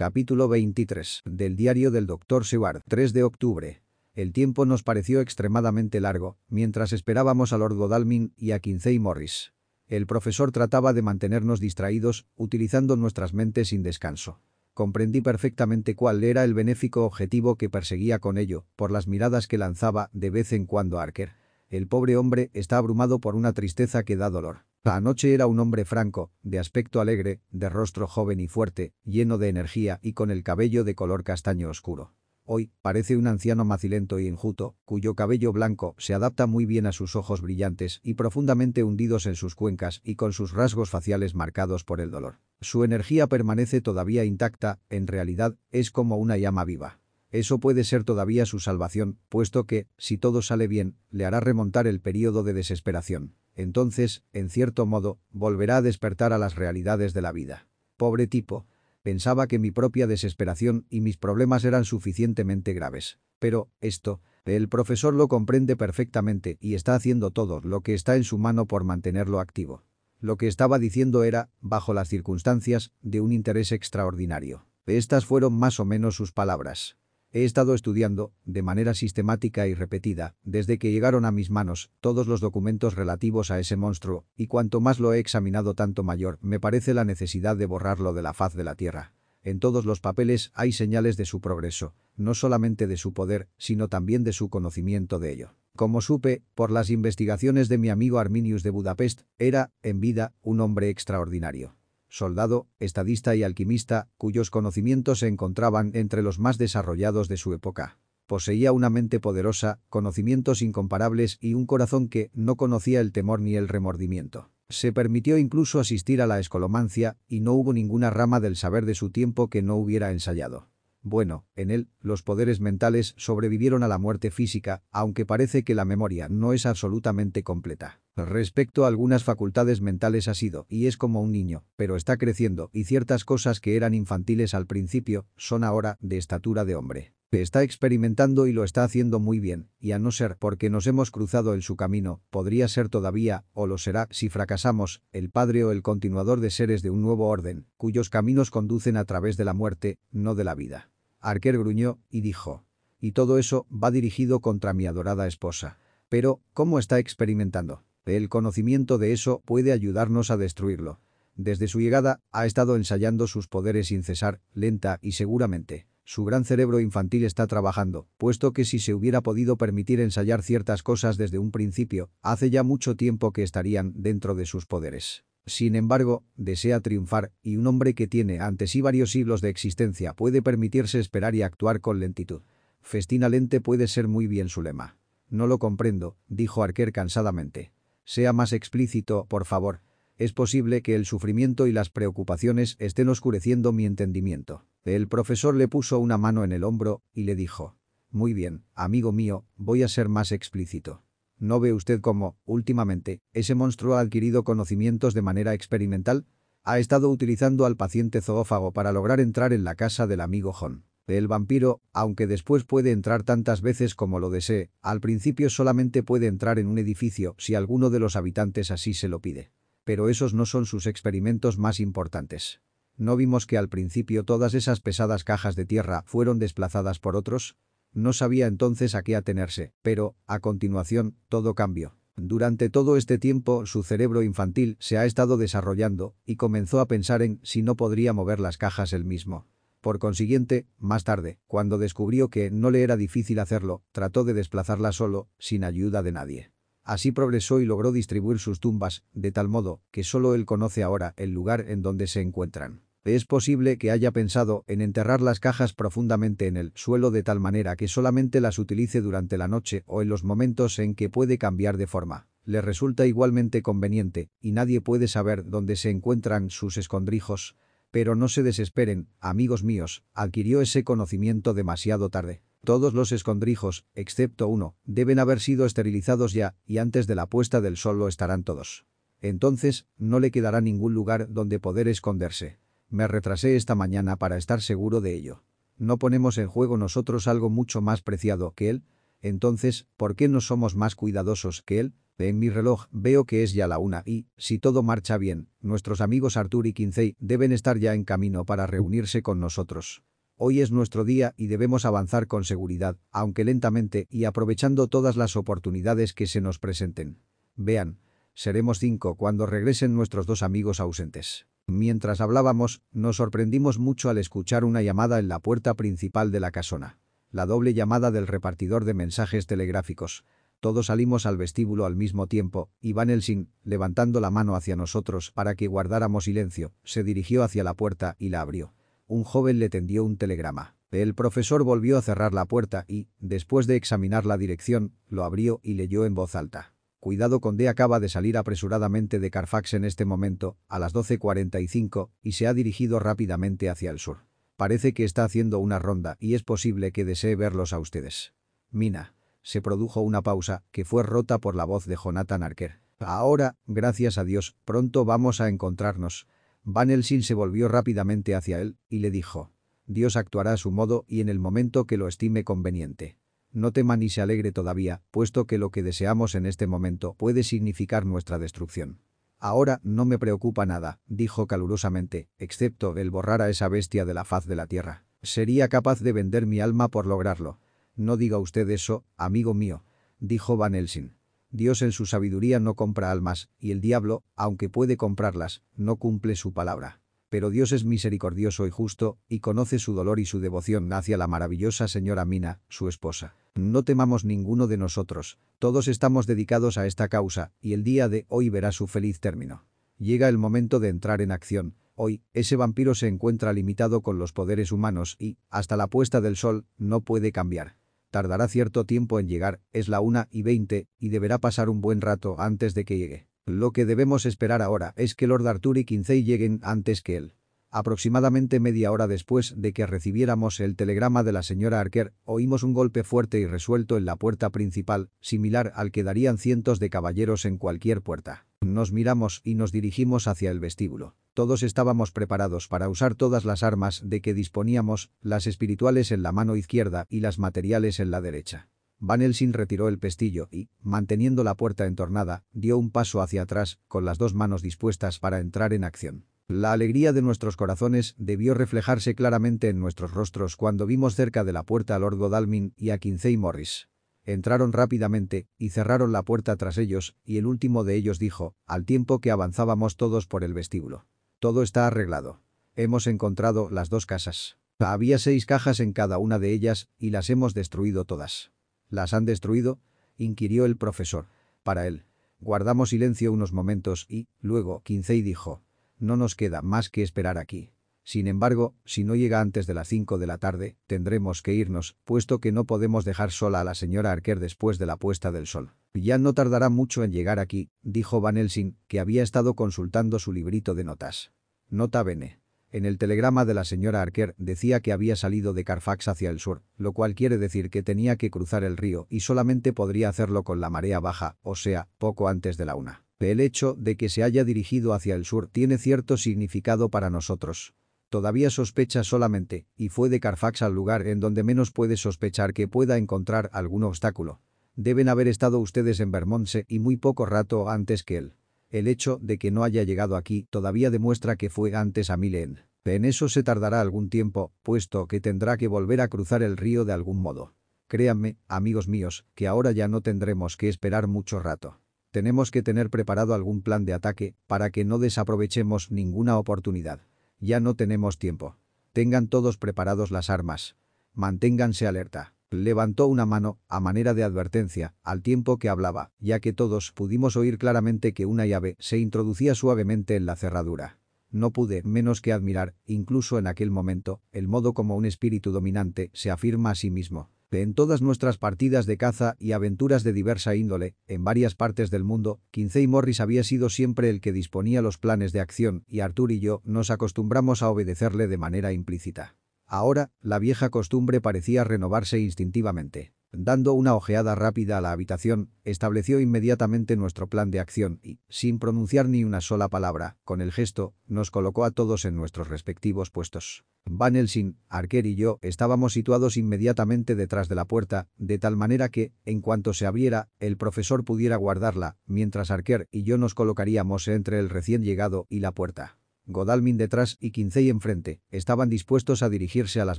Capítulo 23. Del diario del Dr. Seward. 3 de octubre. El tiempo nos pareció extremadamente largo, mientras esperábamos a Lord Godalming y a Quincey Morris. El profesor trataba de mantenernos distraídos, utilizando nuestras mentes sin descanso. Comprendí perfectamente cuál era el benéfico objetivo que perseguía con ello, por las miradas que lanzaba de vez en cuando Arker. El pobre hombre está abrumado por una tristeza que da dolor. Anoche era un hombre franco, de aspecto alegre, de rostro joven y fuerte, lleno de energía y con el cabello de color castaño oscuro. Hoy, parece un anciano macilento y enjuto, cuyo cabello blanco se adapta muy bien a sus ojos brillantes y profundamente hundidos en sus cuencas y con sus rasgos faciales marcados por el dolor. Su energía permanece todavía intacta, en realidad, es como una llama viva. Eso puede ser todavía su salvación, puesto que, si todo sale bien, le hará remontar el período de desesperación. Entonces, en cierto modo, volverá a despertar a las realidades de la vida. Pobre tipo. Pensaba que mi propia desesperación y mis problemas eran suficientemente graves. Pero, esto, el profesor lo comprende perfectamente y está haciendo todo lo que está en su mano por mantenerlo activo. Lo que estaba diciendo era, bajo las circunstancias, de un interés extraordinario. Estas fueron más o menos sus palabras. He estado estudiando, de manera sistemática y repetida, desde que llegaron a mis manos, todos los documentos relativos a ese monstruo, y cuanto más lo he examinado tanto mayor me parece la necesidad de borrarlo de la faz de la tierra. En todos los papeles hay señales de su progreso, no solamente de su poder, sino también de su conocimiento de ello. Como supe, por las investigaciones de mi amigo Arminius de Budapest, era, en vida, un hombre extraordinario soldado, estadista y alquimista, cuyos conocimientos se encontraban entre los más desarrollados de su época. Poseía una mente poderosa, conocimientos incomparables y un corazón que no conocía el temor ni el remordimiento. Se permitió incluso asistir a la escolomancia y no hubo ninguna rama del saber de su tiempo que no hubiera ensayado. Bueno, en él, los poderes mentales sobrevivieron a la muerte física, aunque parece que la memoria no es absolutamente completa. Respecto a algunas facultades mentales ha sido y es como un niño, pero está creciendo y ciertas cosas que eran infantiles al principio son ahora de estatura de hombre. Está experimentando y lo está haciendo muy bien, y a no ser porque nos hemos cruzado en su camino, podría ser todavía, o lo será si fracasamos, el padre o el continuador de seres de un nuevo orden, cuyos caminos conducen a través de la muerte, no de la vida. Arquer gruñó y dijo. Y todo eso va dirigido contra mi adorada esposa. Pero, ¿cómo está experimentando? El conocimiento de eso puede ayudarnos a destruirlo. Desde su llegada, ha estado ensayando sus poderes sin cesar, lenta y seguramente. Su gran cerebro infantil está trabajando, puesto que si se hubiera podido permitir ensayar ciertas cosas desde un principio, hace ya mucho tiempo que estarían dentro de sus poderes. Sin embargo, desea triunfar, y un hombre que tiene ante sí varios siglos de existencia puede permitirse esperar y actuar con lentitud. Festina lente puede ser muy bien su lema. No lo comprendo, dijo Arquer cansadamente. Sea más explícito, por favor. Es posible que el sufrimiento y las preocupaciones estén oscureciendo mi entendimiento. El profesor le puso una mano en el hombro y le dijo. Muy bien, amigo mío, voy a ser más explícito. ¿No ve usted cómo, últimamente, ese monstruo ha adquirido conocimientos de manera experimental? Ha estado utilizando al paciente zoófago para lograr entrar en la casa del amigo John. El vampiro, aunque después puede entrar tantas veces como lo desee, al principio solamente puede entrar en un edificio si alguno de los habitantes así se lo pide. Pero esos no son sus experimentos más importantes. ¿No vimos que al principio todas esas pesadas cajas de tierra fueron desplazadas por otros? No sabía entonces a qué atenerse, pero, a continuación, todo cambió. Durante todo este tiempo su cerebro infantil se ha estado desarrollando y comenzó a pensar en si no podría mover las cajas él mismo. Por consiguiente, más tarde, cuando descubrió que no le era difícil hacerlo, trató de desplazarla solo, sin ayuda de nadie. Así progresó y logró distribuir sus tumbas, de tal modo que solo él conoce ahora el lugar en donde se encuentran. Es posible que haya pensado en enterrar las cajas profundamente en el suelo de tal manera que solamente las utilice durante la noche o en los momentos en que puede cambiar de forma. Le resulta igualmente conveniente, y nadie puede saber dónde se encuentran sus escondrijos. Pero no se desesperen, amigos míos, adquirió ese conocimiento demasiado tarde. Todos los escondrijos, excepto uno, deben haber sido esterilizados ya, y antes de la puesta del sol lo estarán todos. Entonces, no le quedará ningún lugar donde poder esconderse. Me retrasé esta mañana para estar seguro de ello. ¿No ponemos en juego nosotros algo mucho más preciado que él? Entonces, ¿por qué no somos más cuidadosos que él? En mi reloj veo que es ya la una y, si todo marcha bien, nuestros amigos Arthur y Kinsey deben estar ya en camino para reunirse con nosotros. Hoy es nuestro día y debemos avanzar con seguridad, aunque lentamente y aprovechando todas las oportunidades que se nos presenten. Vean, seremos cinco cuando regresen nuestros dos amigos ausentes. Mientras hablábamos, nos sorprendimos mucho al escuchar una llamada en la puerta principal de la casona. La doble llamada del repartidor de mensajes telegráficos. Todos salimos al vestíbulo al mismo tiempo, y Van Helsing, levantando la mano hacia nosotros para que guardáramos silencio, se dirigió hacia la puerta y la abrió un joven le tendió un telegrama. El profesor volvió a cerrar la puerta y, después de examinar la dirección, lo abrió y leyó en voz alta. Cuidado con D acaba de salir apresuradamente de Carfax en este momento, a las 12.45, y se ha dirigido rápidamente hacia el sur. Parece que está haciendo una ronda y es posible que desee verlos a ustedes. Mina. Se produjo una pausa, que fue rota por la voz de Jonathan Arker. Ahora, gracias a Dios, pronto vamos a encontrarnos. Van Helsing se volvió rápidamente hacia él y le dijo, Dios actuará a su modo y en el momento que lo estime conveniente. No tema ni se alegre todavía, puesto que lo que deseamos en este momento puede significar nuestra destrucción. Ahora no me preocupa nada, dijo calurosamente, excepto el borrar a esa bestia de la faz de la tierra. Sería capaz de vender mi alma por lograrlo. No diga usted eso, amigo mío, dijo Van Helsing. Dios en su sabiduría no compra almas, y el diablo, aunque puede comprarlas, no cumple su palabra. Pero Dios es misericordioso y justo, y conoce su dolor y su devoción hacia la maravillosa señora Mina, su esposa. No temamos ninguno de nosotros, todos estamos dedicados a esta causa, y el día de hoy verá su feliz término. Llega el momento de entrar en acción. Hoy, ese vampiro se encuentra limitado con los poderes humanos y, hasta la puesta del sol, no puede cambiar. Tardará cierto tiempo en llegar, es la una y veinte, y deberá pasar un buen rato antes de que llegue. Lo que debemos esperar ahora es que Lord Arthur y Kinsey lleguen antes que él. Aproximadamente media hora después de que recibiéramos el telegrama de la señora Arker, oímos un golpe fuerte y resuelto en la puerta principal, similar al que darían cientos de caballeros en cualquier puerta. Nos miramos y nos dirigimos hacia el vestíbulo. Todos estábamos preparados para usar todas las armas de que disponíamos, las espirituales en la mano izquierda y las materiales en la derecha. Van Helsing retiró el pestillo y, manteniendo la puerta entornada, dio un paso hacia atrás, con las dos manos dispuestas para entrar en acción. La alegría de nuestros corazones debió reflejarse claramente en nuestros rostros cuando vimos cerca de la puerta a Lord Godalming y a Kinsey Morris. Entraron rápidamente y cerraron la puerta tras ellos, y el último de ellos dijo, al tiempo que avanzábamos todos por el vestíbulo. Todo está arreglado. Hemos encontrado las dos casas. Había seis cajas en cada una de ellas y las hemos destruido todas. ¿Las han destruido? inquirió el profesor. Para él. Guardamos silencio unos momentos y, luego, Kinsey dijo, no nos queda más que esperar aquí. Sin embargo, si no llega antes de las 5 de la tarde, tendremos que irnos, puesto que no podemos dejar sola a la señora Arker después de la puesta del sol. Ya no tardará mucho en llegar aquí, dijo Van Helsing, que había estado consultando su librito de notas. Nota bene. En el telegrama de la señora Arker decía que había salido de Carfax hacia el sur, lo cual quiere decir que tenía que cruzar el río y solamente podría hacerlo con la marea baja, o sea, poco antes de la una. El hecho de que se haya dirigido hacia el sur tiene cierto significado para nosotros. Todavía sospecha solamente, y fue de Carfax al lugar en donde menos puede sospechar que pueda encontrar algún obstáculo. Deben haber estado ustedes en Vermontse y muy poco rato antes que él. El hecho de que no haya llegado aquí todavía demuestra que fue antes a Milen. En eso se tardará algún tiempo, puesto que tendrá que volver a cruzar el río de algún modo. Créanme, amigos míos, que ahora ya no tendremos que esperar mucho rato. Tenemos que tener preparado algún plan de ataque para que no desaprovechemos ninguna oportunidad. Ya no tenemos tiempo. Tengan todos preparados las armas. Manténganse alerta. Levantó una mano, a manera de advertencia, al tiempo que hablaba, ya que todos pudimos oír claramente que una llave se introducía suavemente en la cerradura. No pude menos que admirar, incluso en aquel momento, el modo como un espíritu dominante se afirma a sí mismo. En todas nuestras partidas de caza y aventuras de diversa índole, en varias partes del mundo, Kinsey Morris había sido siempre el que disponía los planes de acción y Arthur y yo nos acostumbramos a obedecerle de manera implícita. Ahora, la vieja costumbre parecía renovarse instintivamente. Dando una ojeada rápida a la habitación, estableció inmediatamente nuestro plan de acción y, sin pronunciar ni una sola palabra, con el gesto, nos colocó a todos en nuestros respectivos puestos. Van Helsing, Arker y yo estábamos situados inmediatamente detrás de la puerta, de tal manera que, en cuanto se abriera, el profesor pudiera guardarla, mientras Arker y yo nos colocaríamos entre el recién llegado y la puerta. Godalmin detrás y Quincey enfrente, estaban dispuestos a dirigirse a las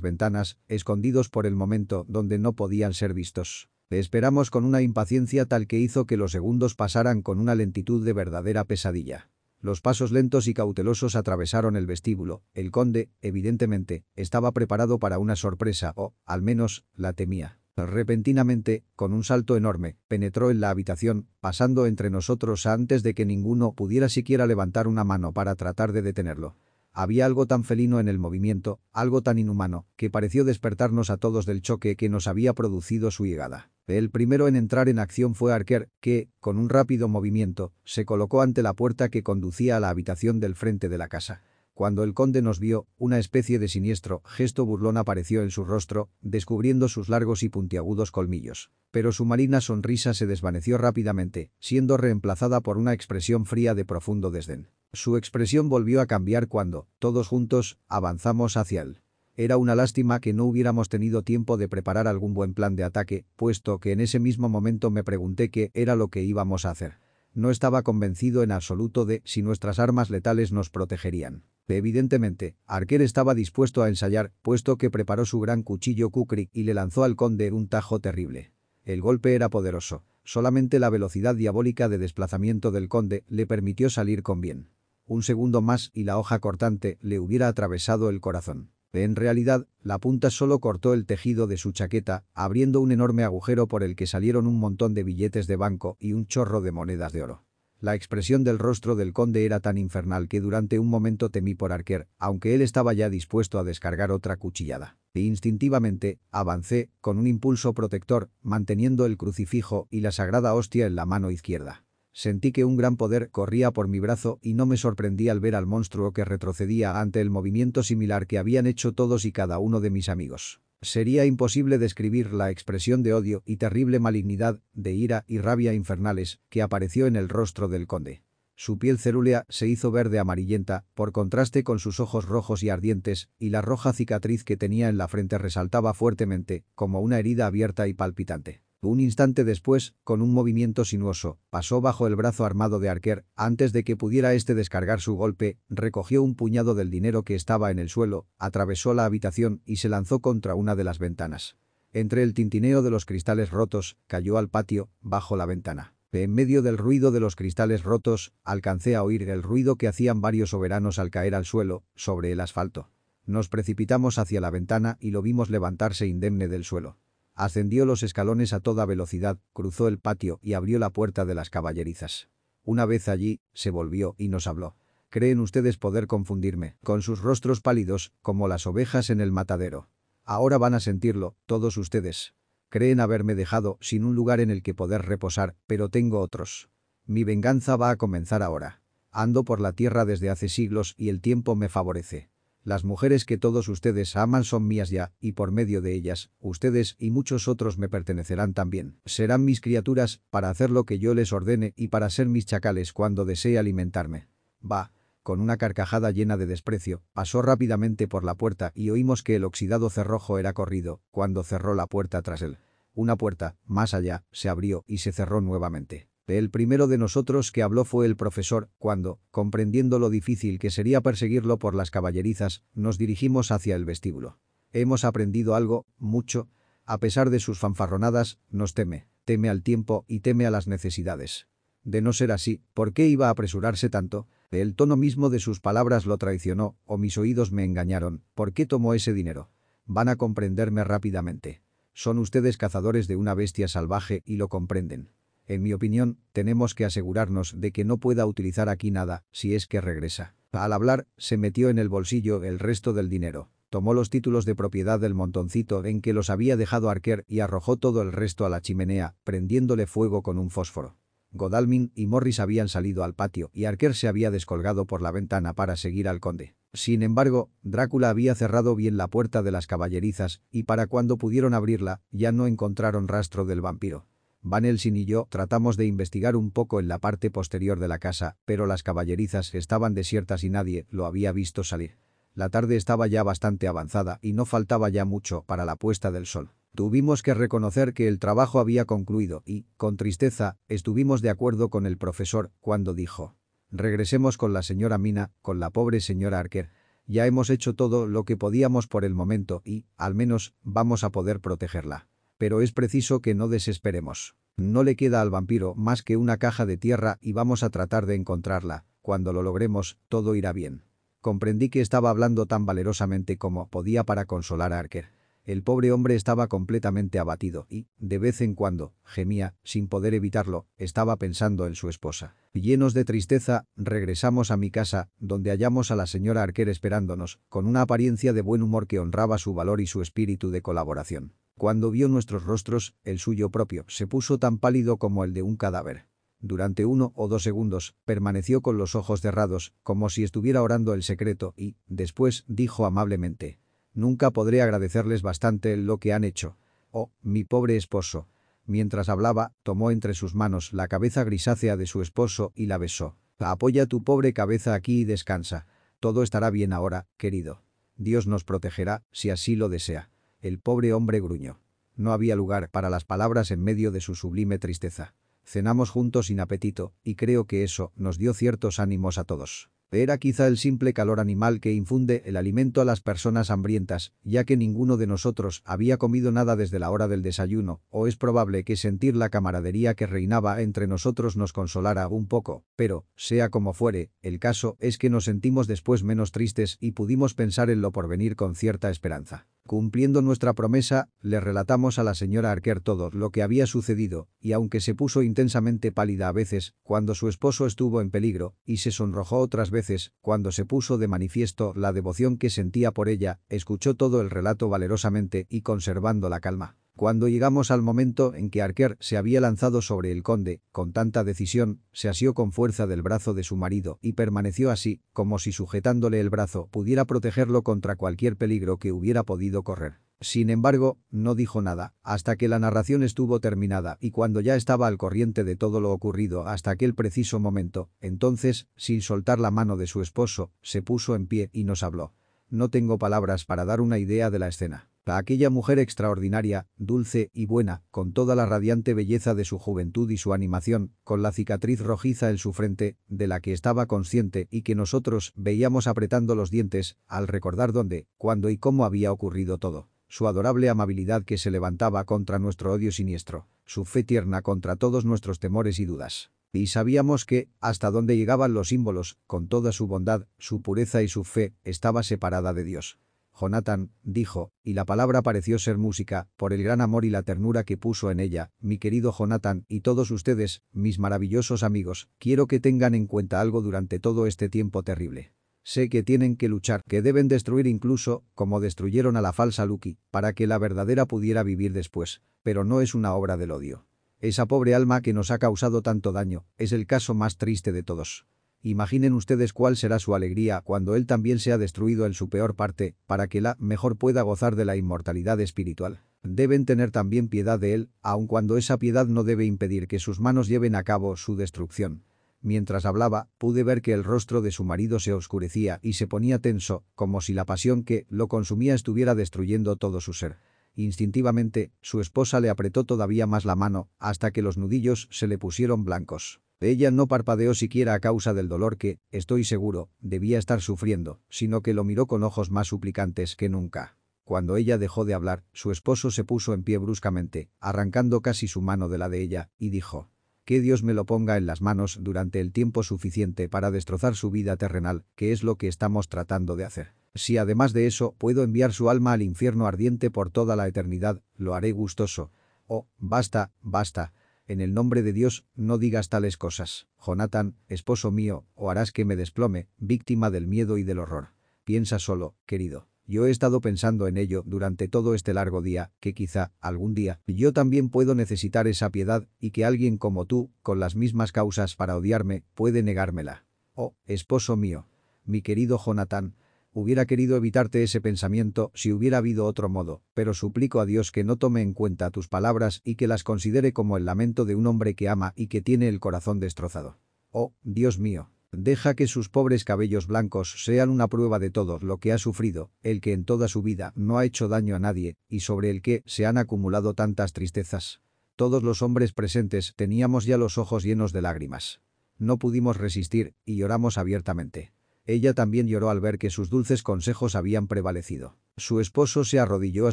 ventanas, escondidos por el momento donde no podían ser vistos. Le esperamos con una impaciencia tal que hizo que los segundos pasaran con una lentitud de verdadera pesadilla. Los pasos lentos y cautelosos atravesaron el vestíbulo. El conde, evidentemente, estaba preparado para una sorpresa o, al menos, la temía. Repentinamente, con un salto enorme, penetró en la habitación, pasando entre nosotros antes de que ninguno pudiera siquiera levantar una mano para tratar de detenerlo. Había algo tan felino en el movimiento, algo tan inhumano, que pareció despertarnos a todos del choque que nos había producido su llegada. El primero en entrar en acción fue Arker, que, con un rápido movimiento, se colocó ante la puerta que conducía a la habitación del frente de la casa. Cuando el conde nos vio, una especie de siniestro gesto burlón apareció en su rostro, descubriendo sus largos y puntiagudos colmillos. Pero su marina sonrisa se desvaneció rápidamente, siendo reemplazada por una expresión fría de profundo desdén. Su expresión volvió a cambiar cuando, todos juntos, avanzamos hacia él. Era una lástima que no hubiéramos tenido tiempo de preparar algún buen plan de ataque, puesto que en ese mismo momento me pregunté qué era lo que íbamos a hacer. No estaba convencido en absoluto de si nuestras armas letales nos protegerían. Evidentemente, Arquer estaba dispuesto a ensayar, puesto que preparó su gran cuchillo Kukri y le lanzó al conde un tajo terrible. El golpe era poderoso. Solamente la velocidad diabólica de desplazamiento del conde le permitió salir con bien. Un segundo más y la hoja cortante le hubiera atravesado el corazón. En realidad, la punta solo cortó el tejido de su chaqueta, abriendo un enorme agujero por el que salieron un montón de billetes de banco y un chorro de monedas de oro. La expresión del rostro del conde era tan infernal que durante un momento temí por Arquer, aunque él estaba ya dispuesto a descargar otra cuchillada. E instintivamente, avancé, con un impulso protector, manteniendo el crucifijo y la sagrada hostia en la mano izquierda. Sentí que un gran poder corría por mi brazo y no me sorprendí al ver al monstruo que retrocedía ante el movimiento similar que habían hecho todos y cada uno de mis amigos. Sería imposible describir la expresión de odio y terrible malignidad, de ira y rabia infernales, que apareció en el rostro del conde. Su piel cerúlea se hizo verde amarillenta, por contraste con sus ojos rojos y ardientes, y la roja cicatriz que tenía en la frente resaltaba fuertemente, como una herida abierta y palpitante. Un instante después, con un movimiento sinuoso, pasó bajo el brazo armado de Arquer, antes de que pudiera éste descargar su golpe, recogió un puñado del dinero que estaba en el suelo, atravesó la habitación y se lanzó contra una de las ventanas. Entre el tintineo de los cristales rotos, cayó al patio, bajo la ventana. En medio del ruido de los cristales rotos, alcancé a oír el ruido que hacían varios soberanos al caer al suelo, sobre el asfalto. Nos precipitamos hacia la ventana y lo vimos levantarse indemne del suelo. Ascendió los escalones a toda velocidad, cruzó el patio y abrió la puerta de las caballerizas. Una vez allí, se volvió y nos habló. Creen ustedes poder confundirme, con sus rostros pálidos, como las ovejas en el matadero. Ahora van a sentirlo, todos ustedes. Creen haberme dejado sin un lugar en el que poder reposar, pero tengo otros. Mi venganza va a comenzar ahora. Ando por la tierra desde hace siglos y el tiempo me favorece. Las mujeres que todos ustedes aman son mías ya, y por medio de ellas, ustedes y muchos otros me pertenecerán también. Serán mis criaturas, para hacer lo que yo les ordene y para ser mis chacales cuando desee alimentarme. Va. Con una carcajada llena de desprecio, pasó rápidamente por la puerta y oímos que el oxidado cerrojo era corrido, cuando cerró la puerta tras él. Una puerta, más allá, se abrió y se cerró nuevamente. El primero de nosotros que habló fue el profesor, cuando, comprendiendo lo difícil que sería perseguirlo por las caballerizas, nos dirigimos hacia el vestíbulo. Hemos aprendido algo, mucho. A pesar de sus fanfarronadas, nos teme, teme al tiempo y teme a las necesidades. De no ser así, ¿por qué iba a apresurarse tanto? El tono mismo de sus palabras lo traicionó, o mis oídos me engañaron. ¿Por qué tomó ese dinero? Van a comprenderme rápidamente. Son ustedes cazadores de una bestia salvaje y lo comprenden. En mi opinión, tenemos que asegurarnos de que no pueda utilizar aquí nada, si es que regresa. Al hablar, se metió en el bolsillo el resto del dinero. Tomó los títulos de propiedad del montoncito en que los había dejado Arquer y arrojó todo el resto a la chimenea, prendiéndole fuego con un fósforo. Godalmin y Morris habían salido al patio y Arquer se había descolgado por la ventana para seguir al conde. Sin embargo, Drácula había cerrado bien la puerta de las caballerizas y para cuando pudieron abrirla, ya no encontraron rastro del vampiro. Van Helsing y yo tratamos de investigar un poco en la parte posterior de la casa, pero las caballerizas estaban desiertas y nadie lo había visto salir. La tarde estaba ya bastante avanzada y no faltaba ya mucho para la puesta del sol. Tuvimos que reconocer que el trabajo había concluido y, con tristeza, estuvimos de acuerdo con el profesor cuando dijo. Regresemos con la señora Mina, con la pobre señora Arker. Ya hemos hecho todo lo que podíamos por el momento y, al menos, vamos a poder protegerla. Pero es preciso que no desesperemos. No le queda al vampiro más que una caja de tierra y vamos a tratar de encontrarla. Cuando lo logremos, todo irá bien. Comprendí que estaba hablando tan valerosamente como podía para consolar a Arker. El pobre hombre estaba completamente abatido y, de vez en cuando, gemía, sin poder evitarlo, estaba pensando en su esposa. Llenos de tristeza, regresamos a mi casa, donde hallamos a la señora Arquer esperándonos, con una apariencia de buen humor que honraba su valor y su espíritu de colaboración. Cuando vio nuestros rostros, el suyo propio se puso tan pálido como el de un cadáver. Durante uno o dos segundos, permaneció con los ojos cerrados, como si estuviera orando el secreto, y, después, dijo amablemente, Nunca podré agradecerles bastante lo que han hecho. Oh, mi pobre esposo. Mientras hablaba, tomó entre sus manos la cabeza grisácea de su esposo y la besó. Apoya tu pobre cabeza aquí y descansa. Todo estará bien ahora, querido. Dios nos protegerá, si así lo desea. El pobre hombre gruñó. No había lugar para las palabras en medio de su sublime tristeza. Cenamos juntos sin apetito, y creo que eso nos dio ciertos ánimos a todos. Era quizá el simple calor animal que infunde el alimento a las personas hambrientas, ya que ninguno de nosotros había comido nada desde la hora del desayuno, o es probable que sentir la camaradería que reinaba entre nosotros nos consolara un poco, pero, sea como fuere, el caso es que nos sentimos después menos tristes y pudimos pensar en lo porvenir con cierta esperanza. Cumpliendo nuestra promesa, le relatamos a la señora Arquer todo lo que había sucedido, y aunque se puso intensamente pálida a veces, cuando su esposo estuvo en peligro, y se sonrojó otras veces, cuando se puso de manifiesto la devoción que sentía por ella, escuchó todo el relato valerosamente y conservando la calma. Cuando llegamos al momento en que Arquer se había lanzado sobre el conde, con tanta decisión, se asió con fuerza del brazo de su marido y permaneció así, como si sujetándole el brazo pudiera protegerlo contra cualquier peligro que hubiera podido correr. Sin embargo, no dijo nada, hasta que la narración estuvo terminada y cuando ya estaba al corriente de todo lo ocurrido hasta aquel preciso momento, entonces, sin soltar la mano de su esposo, se puso en pie y nos habló. No tengo palabras para dar una idea de la escena. A aquella mujer extraordinaria, dulce y buena, con toda la radiante belleza de su juventud y su animación, con la cicatriz rojiza en su frente, de la que estaba consciente y que nosotros veíamos apretando los dientes, al recordar dónde, cuándo y cómo había ocurrido todo. Su adorable amabilidad que se levantaba contra nuestro odio siniestro, su fe tierna contra todos nuestros temores y dudas. Y sabíamos que, hasta donde llegaban los símbolos, con toda su bondad, su pureza y su fe, estaba separada de Dios. Jonathan, dijo, y la palabra pareció ser música, por el gran amor y la ternura que puso en ella, mi querido Jonathan y todos ustedes, mis maravillosos amigos, quiero que tengan en cuenta algo durante todo este tiempo terrible. Sé que tienen que luchar, que deben destruir incluso, como destruyeron a la falsa Lucky, para que la verdadera pudiera vivir después, pero no es una obra del odio. Esa pobre alma que nos ha causado tanto daño, es el caso más triste de todos. Imaginen ustedes cuál será su alegría cuando él también sea destruido en su peor parte, para que la mejor pueda gozar de la inmortalidad espiritual. Deben tener también piedad de él, aun cuando esa piedad no debe impedir que sus manos lleven a cabo su destrucción. Mientras hablaba, pude ver que el rostro de su marido se oscurecía y se ponía tenso, como si la pasión que lo consumía estuviera destruyendo todo su ser. Instintivamente, su esposa le apretó todavía más la mano, hasta que los nudillos se le pusieron blancos. Ella no parpadeó siquiera a causa del dolor que, estoy seguro, debía estar sufriendo, sino que lo miró con ojos más suplicantes que nunca. Cuando ella dejó de hablar, su esposo se puso en pie bruscamente, arrancando casi su mano de la de ella, y dijo, que Dios me lo ponga en las manos durante el tiempo suficiente para destrozar su vida terrenal, que es lo que estamos tratando de hacer. Si además de eso puedo enviar su alma al infierno ardiente por toda la eternidad, lo haré gustoso. Oh, basta, basta, en el nombre de Dios, no digas tales cosas. Jonathan, esposo mío, o harás que me desplome, víctima del miedo y del horror. Piensa solo, querido. Yo he estado pensando en ello durante todo este largo día, que quizá, algún día, yo también puedo necesitar esa piedad y que alguien como tú, con las mismas causas para odiarme, puede negármela. Oh, esposo mío. Mi querido Jonathan, Hubiera querido evitarte ese pensamiento si hubiera habido otro modo, pero suplico a Dios que no tome en cuenta tus palabras y que las considere como el lamento de un hombre que ama y que tiene el corazón destrozado. Oh, Dios mío. Deja que sus pobres cabellos blancos sean una prueba de todo lo que ha sufrido, el que en toda su vida no ha hecho daño a nadie y sobre el que se han acumulado tantas tristezas. Todos los hombres presentes teníamos ya los ojos llenos de lágrimas. No pudimos resistir y lloramos abiertamente. Ella también lloró al ver que sus dulces consejos habían prevalecido. Su esposo se arrodilló a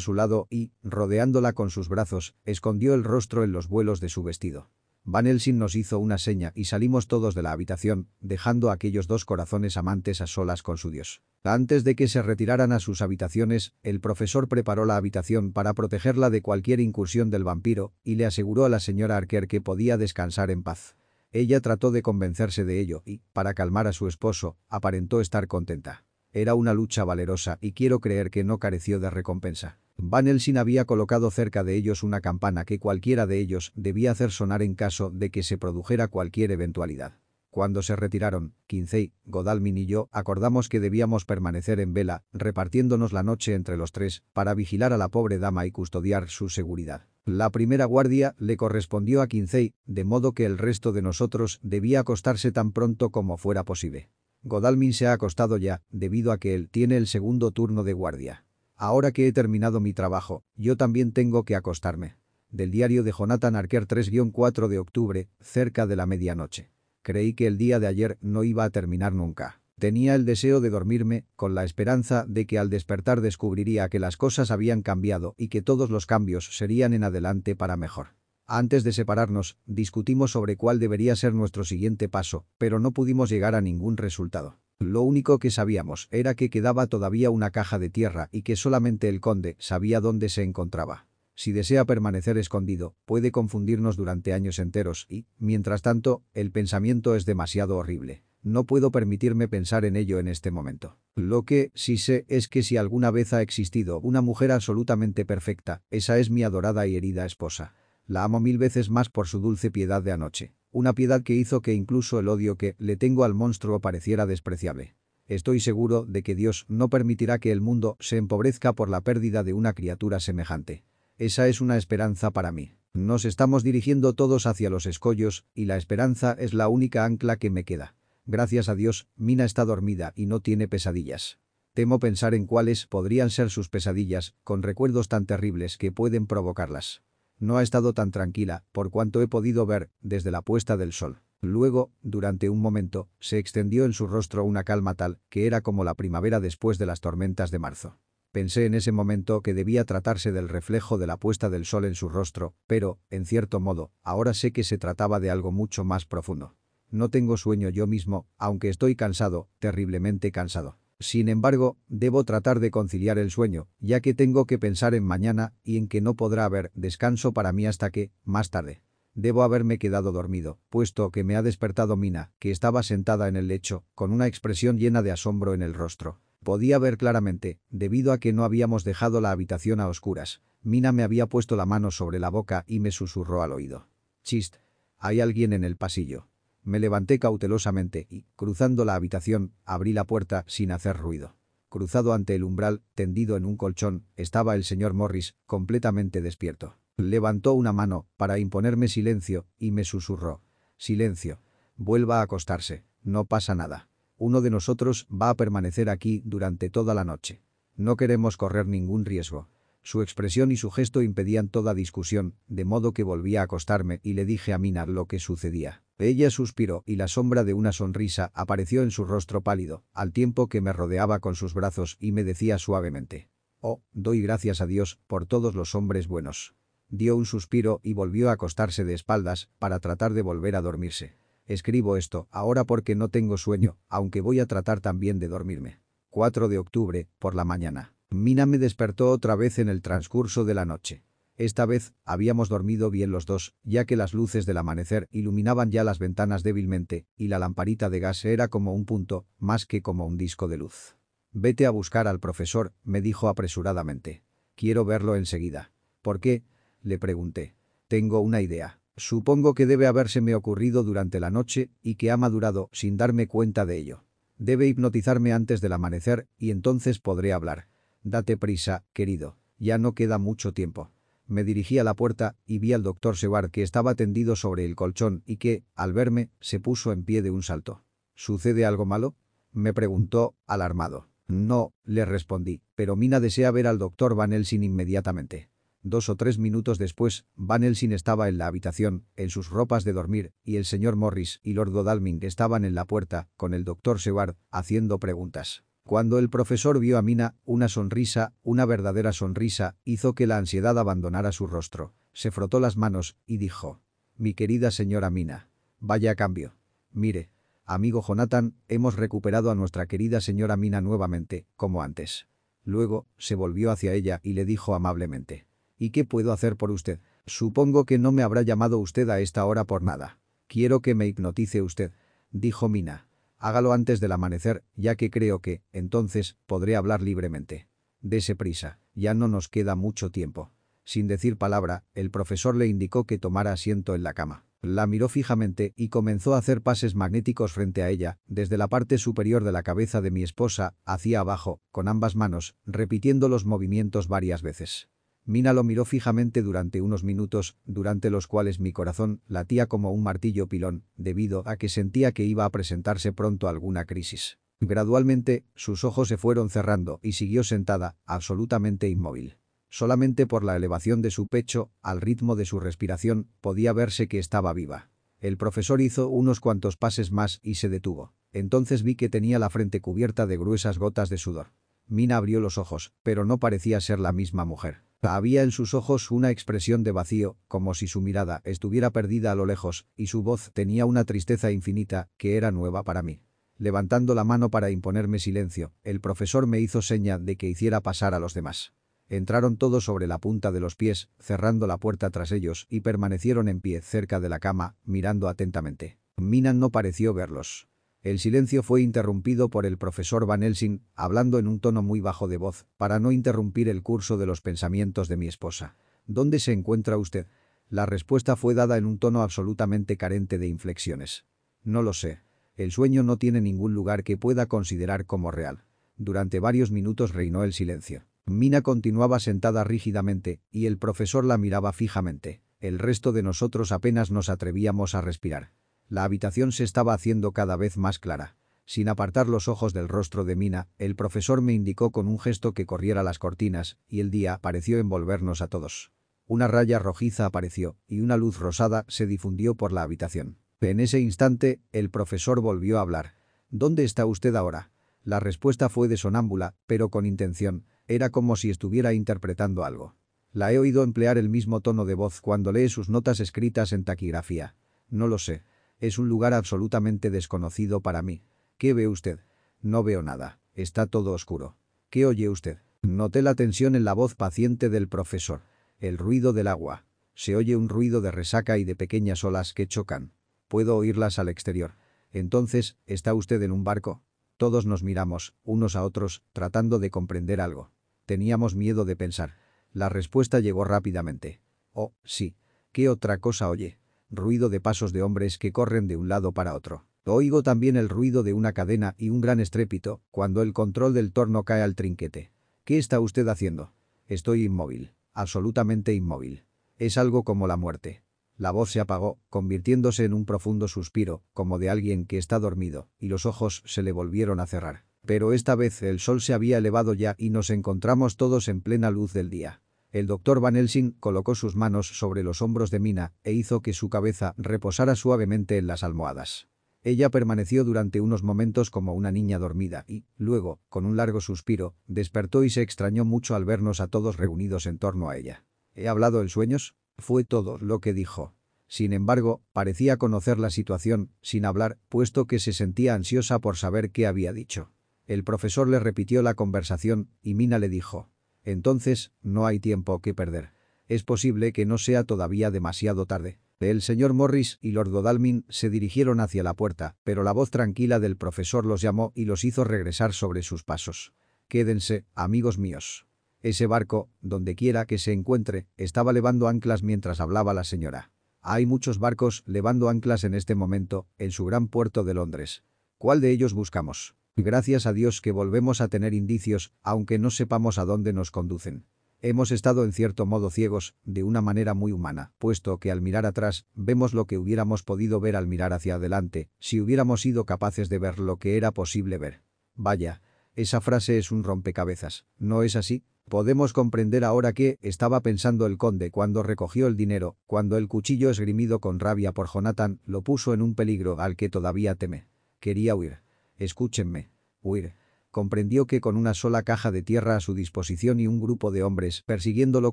su lado y, rodeándola con sus brazos, escondió el rostro en los vuelos de su vestido. Van Helsing nos hizo una seña y salimos todos de la habitación, dejando a aquellos dos corazones amantes a solas con su Dios. Antes de que se retiraran a sus habitaciones, el profesor preparó la habitación para protegerla de cualquier incursión del vampiro y le aseguró a la señora Arker que podía descansar en paz. Ella trató de convencerse de ello y, para calmar a su esposo, aparentó estar contenta. Era una lucha valerosa y quiero creer que no careció de recompensa. Van Helsing había colocado cerca de ellos una campana que cualquiera de ellos debía hacer sonar en caso de que se produjera cualquier eventualidad. Cuando se retiraron, Quincey, Godalmin y yo acordamos que debíamos permanecer en vela, repartiéndonos la noche entre los tres, para vigilar a la pobre dama y custodiar su seguridad. La primera guardia le correspondió a Quincey, de modo que el resto de nosotros debía acostarse tan pronto como fuera posible. Godalmin se ha acostado ya, debido a que él tiene el segundo turno de guardia. Ahora que he terminado mi trabajo, yo también tengo que acostarme. Del diario de Jonathan Arker 3-4 de octubre, cerca de la medianoche. Creí que el día de ayer no iba a terminar nunca. Tenía el deseo de dormirme, con la esperanza de que al despertar descubriría que las cosas habían cambiado y que todos los cambios serían en adelante para mejor. Antes de separarnos, discutimos sobre cuál debería ser nuestro siguiente paso, pero no pudimos llegar a ningún resultado. Lo único que sabíamos era que quedaba todavía una caja de tierra y que solamente el conde sabía dónde se encontraba. Si desea permanecer escondido, puede confundirnos durante años enteros y, mientras tanto, el pensamiento es demasiado horrible. No puedo permitirme pensar en ello en este momento. Lo que sí sé es que si alguna vez ha existido una mujer absolutamente perfecta, esa es mi adorada y herida esposa. La amo mil veces más por su dulce piedad de anoche. Una piedad que hizo que incluso el odio que le tengo al monstruo pareciera despreciable. Estoy seguro de que Dios no permitirá que el mundo se empobrezca por la pérdida de una criatura semejante. Esa es una esperanza para mí. Nos estamos dirigiendo todos hacia los escollos y la esperanza es la única ancla que me queda. Gracias a Dios, Mina está dormida y no tiene pesadillas. Temo pensar en cuáles podrían ser sus pesadillas, con recuerdos tan terribles que pueden provocarlas. No ha estado tan tranquila, por cuanto he podido ver, desde la puesta del sol. Luego, durante un momento, se extendió en su rostro una calma tal, que era como la primavera después de las tormentas de marzo. Pensé en ese momento que debía tratarse del reflejo de la puesta del sol en su rostro, pero, en cierto modo, ahora sé que se trataba de algo mucho más profundo. No tengo sueño yo mismo, aunque estoy cansado, terriblemente cansado. Sin embargo, debo tratar de conciliar el sueño, ya que tengo que pensar en mañana y en que no podrá haber descanso para mí hasta que, más tarde. Debo haberme quedado dormido, puesto que me ha despertado Mina, que estaba sentada en el lecho, con una expresión llena de asombro en el rostro. Podía ver claramente, debido a que no habíamos dejado la habitación a oscuras. Mina me había puesto la mano sobre la boca y me susurró al oído. Chist. Hay alguien en el pasillo. Me levanté cautelosamente y, cruzando la habitación, abrí la puerta sin hacer ruido. Cruzado ante el umbral, tendido en un colchón, estaba el señor Morris, completamente despierto. Levantó una mano para imponerme silencio y me susurró. Silencio. Vuelva a acostarse. No pasa nada. Uno de nosotros va a permanecer aquí durante toda la noche. No queremos correr ningún riesgo. Su expresión y su gesto impedían toda discusión, de modo que volví a acostarme y le dije a Mina lo que sucedía. Ella suspiró y la sombra de una sonrisa apareció en su rostro pálido, al tiempo que me rodeaba con sus brazos y me decía suavemente. Oh, doy gracias a Dios por todos los hombres buenos. Dio un suspiro y volvió a acostarse de espaldas para tratar de volver a dormirse. Escribo esto ahora porque no tengo sueño, aunque voy a tratar también de dormirme. 4 de octubre, por la mañana. Mina me despertó otra vez en el transcurso de la noche. Esta vez, habíamos dormido bien los dos, ya que las luces del amanecer iluminaban ya las ventanas débilmente, y la lamparita de gas era como un punto, más que como un disco de luz. «Vete a buscar al profesor», me dijo apresuradamente. «Quiero verlo enseguida». «¿Por qué?» le pregunté. «Tengo una idea. Supongo que debe habérseme ocurrido durante la noche y que ha madurado sin darme cuenta de ello. Debe hipnotizarme antes del amanecer y entonces podré hablar. Date prisa, querido. Ya no queda mucho tiempo. Me dirigí a la puerta y vi al doctor Seward que estaba tendido sobre el colchón y que, al verme, se puso en pie de un salto. ¿Sucede algo malo? Me preguntó, alarmado. No, le respondí, pero Mina desea ver al doctor Van Helsing inmediatamente. Dos o tres minutos después, Van Helsing estaba en la habitación, en sus ropas de dormir, y el señor Morris y Lord Godalming estaban en la puerta, con el doctor Seward, haciendo preguntas. Cuando el profesor vio a Mina, una sonrisa, una verdadera sonrisa, hizo que la ansiedad abandonara su rostro. Se frotó las manos y dijo, «Mi querida señora Mina, vaya cambio. Mire, amigo Jonathan, hemos recuperado a nuestra querida señora Mina nuevamente, como antes». Luego, se volvió hacia ella y le dijo amablemente, ¿Y qué puedo hacer por usted? Supongo que no me habrá llamado usted a esta hora por nada. Quiero que me hipnotice usted, dijo Mina. Hágalo antes del amanecer, ya que creo que, entonces, podré hablar libremente. Dese prisa, ya no nos queda mucho tiempo. Sin decir palabra, el profesor le indicó que tomara asiento en la cama. La miró fijamente y comenzó a hacer pases magnéticos frente a ella, desde la parte superior de la cabeza de mi esposa, hacia abajo, con ambas manos, repitiendo los movimientos varias veces. Mina lo miró fijamente durante unos minutos, durante los cuales mi corazón latía como un martillo pilón, debido a que sentía que iba a presentarse pronto alguna crisis. Gradualmente, sus ojos se fueron cerrando y siguió sentada, absolutamente inmóvil. Solamente por la elevación de su pecho, al ritmo de su respiración, podía verse que estaba viva. El profesor hizo unos cuantos pases más y se detuvo. Entonces vi que tenía la frente cubierta de gruesas gotas de sudor. Mina abrió los ojos, pero no parecía ser la misma mujer. Había en sus ojos una expresión de vacío, como si su mirada estuviera perdida a lo lejos, y su voz tenía una tristeza infinita que era nueva para mí. Levantando la mano para imponerme silencio, el profesor me hizo seña de que hiciera pasar a los demás. Entraron todos sobre la punta de los pies, cerrando la puerta tras ellos, y permanecieron en pie cerca de la cama, mirando atentamente. Minan no pareció verlos. El silencio fue interrumpido por el profesor Van Helsing, hablando en un tono muy bajo de voz, para no interrumpir el curso de los pensamientos de mi esposa. ¿Dónde se encuentra usted? La respuesta fue dada en un tono absolutamente carente de inflexiones. No lo sé. El sueño no tiene ningún lugar que pueda considerar como real. Durante varios minutos reinó el silencio. Mina continuaba sentada rígidamente, y el profesor la miraba fijamente. El resto de nosotros apenas nos atrevíamos a respirar. La habitación se estaba haciendo cada vez más clara. Sin apartar los ojos del rostro de Mina, el profesor me indicó con un gesto que corriera las cortinas, y el día pareció envolvernos a todos. Una raya rojiza apareció, y una luz rosada se difundió por la habitación. En ese instante, el profesor volvió a hablar. ¿Dónde está usted ahora? La respuesta fue de sonámbula, pero con intención. Era como si estuviera interpretando algo. La he oído emplear el mismo tono de voz cuando lee sus notas escritas en taquigrafía. No lo sé. Es un lugar absolutamente desconocido para mí. ¿Qué ve usted? No veo nada. Está todo oscuro. ¿Qué oye usted? Noté la tensión en la voz paciente del profesor. El ruido del agua. Se oye un ruido de resaca y de pequeñas olas que chocan. Puedo oírlas al exterior. Entonces, ¿está usted en un barco? Todos nos miramos, unos a otros, tratando de comprender algo. Teníamos miedo de pensar. La respuesta llegó rápidamente. Oh, sí. ¿Qué otra cosa oye? Ruido de pasos de hombres que corren de un lado para otro. Oigo también el ruido de una cadena y un gran estrépito cuando el control del torno cae al trinquete. ¿Qué está usted haciendo? Estoy inmóvil, absolutamente inmóvil. Es algo como la muerte. La voz se apagó, convirtiéndose en un profundo suspiro, como de alguien que está dormido, y los ojos se le volvieron a cerrar. Pero esta vez el sol se había elevado ya y nos encontramos todos en plena luz del día. El doctor Van Helsing colocó sus manos sobre los hombros de Mina e hizo que su cabeza reposara suavemente en las almohadas. Ella permaneció durante unos momentos como una niña dormida y, luego, con un largo suspiro, despertó y se extrañó mucho al vernos a todos reunidos en torno a ella. ¿He hablado en sueños? Fue todo lo que dijo. Sin embargo, parecía conocer la situación, sin hablar, puesto que se sentía ansiosa por saber qué había dicho. El profesor le repitió la conversación y Mina le dijo, entonces, no hay tiempo que perder. Es posible que no sea todavía demasiado tarde. El señor Morris y Lord Godalming se dirigieron hacia la puerta, pero la voz tranquila del profesor los llamó y los hizo regresar sobre sus pasos. Quédense, amigos míos. Ese barco, donde quiera que se encuentre, estaba levando anclas mientras hablaba la señora. Hay muchos barcos levando anclas en este momento, en su gran puerto de Londres. ¿Cuál de ellos buscamos? Gracias a Dios que volvemos a tener indicios, aunque no sepamos a dónde nos conducen. Hemos estado en cierto modo ciegos, de una manera muy humana, puesto que al mirar atrás, vemos lo que hubiéramos podido ver al mirar hacia adelante, si hubiéramos sido capaces de ver lo que era posible ver. Vaya, esa frase es un rompecabezas, ¿no es así? Podemos comprender ahora que estaba pensando el conde cuando recogió el dinero, cuando el cuchillo esgrimido con rabia por Jonathan lo puso en un peligro al que todavía teme. Quería huir. Escúchenme. Huir comprendió que con una sola caja de tierra a su disposición y un grupo de hombres persiguiéndolo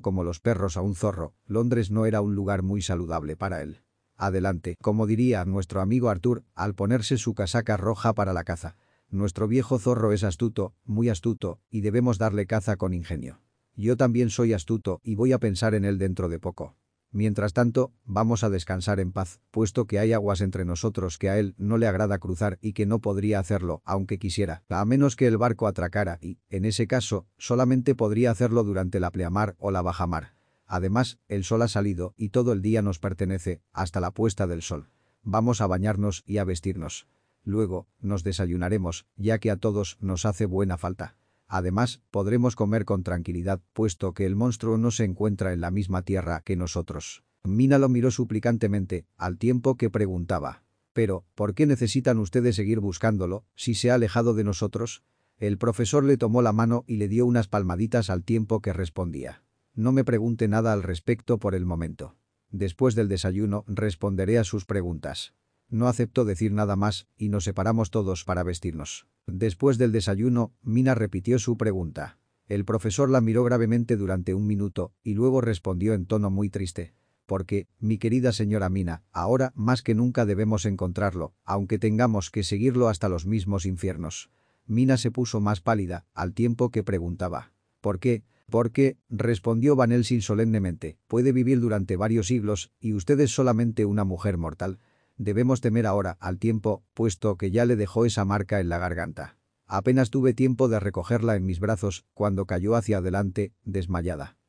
como los perros a un zorro, Londres no era un lugar muy saludable para él. Adelante, como diría nuestro amigo Arthur, al ponerse su casaca roja para la caza. Nuestro viejo zorro es astuto, muy astuto, y debemos darle caza con ingenio. Yo también soy astuto y voy a pensar en él dentro de poco. Mientras tanto, vamos a descansar en paz, puesto que hay aguas entre nosotros que a él no le agrada cruzar y que no podría hacerlo, aunque quisiera, a menos que el barco atracara y, en ese caso, solamente podría hacerlo durante la pleamar o la bajamar. Además, el sol ha salido y todo el día nos pertenece, hasta la puesta del sol. Vamos a bañarnos y a vestirnos. Luego, nos desayunaremos, ya que a todos nos hace buena falta. Además, podremos comer con tranquilidad, puesto que el monstruo no se encuentra en la misma tierra que nosotros. Mina lo miró suplicantemente, al tiempo que preguntaba. Pero, ¿por qué necesitan ustedes seguir buscándolo, si se ha alejado de nosotros? El profesor le tomó la mano y le dio unas palmaditas al tiempo que respondía. No me pregunte nada al respecto por el momento. Después del desayuno responderé a sus preguntas. No aceptó decir nada más y nos separamos todos para vestirnos. Después del desayuno, Mina repitió su pregunta. El profesor la miró gravemente durante un minuto y luego respondió en tono muy triste. Porque, mi querida señora Mina, ahora más que nunca debemos encontrarlo, aunque tengamos que seguirlo hasta los mismos infiernos. Mina se puso más pálida, al tiempo que preguntaba. ¿Por qué? Porque, respondió Van Helsing solemnemente, puede vivir durante varios siglos y usted es solamente una mujer mortal. Debemos temer ahora al tiempo, puesto que ya le dejó esa marca en la garganta. Apenas tuve tiempo de recogerla en mis brazos cuando cayó hacia adelante, desmayada.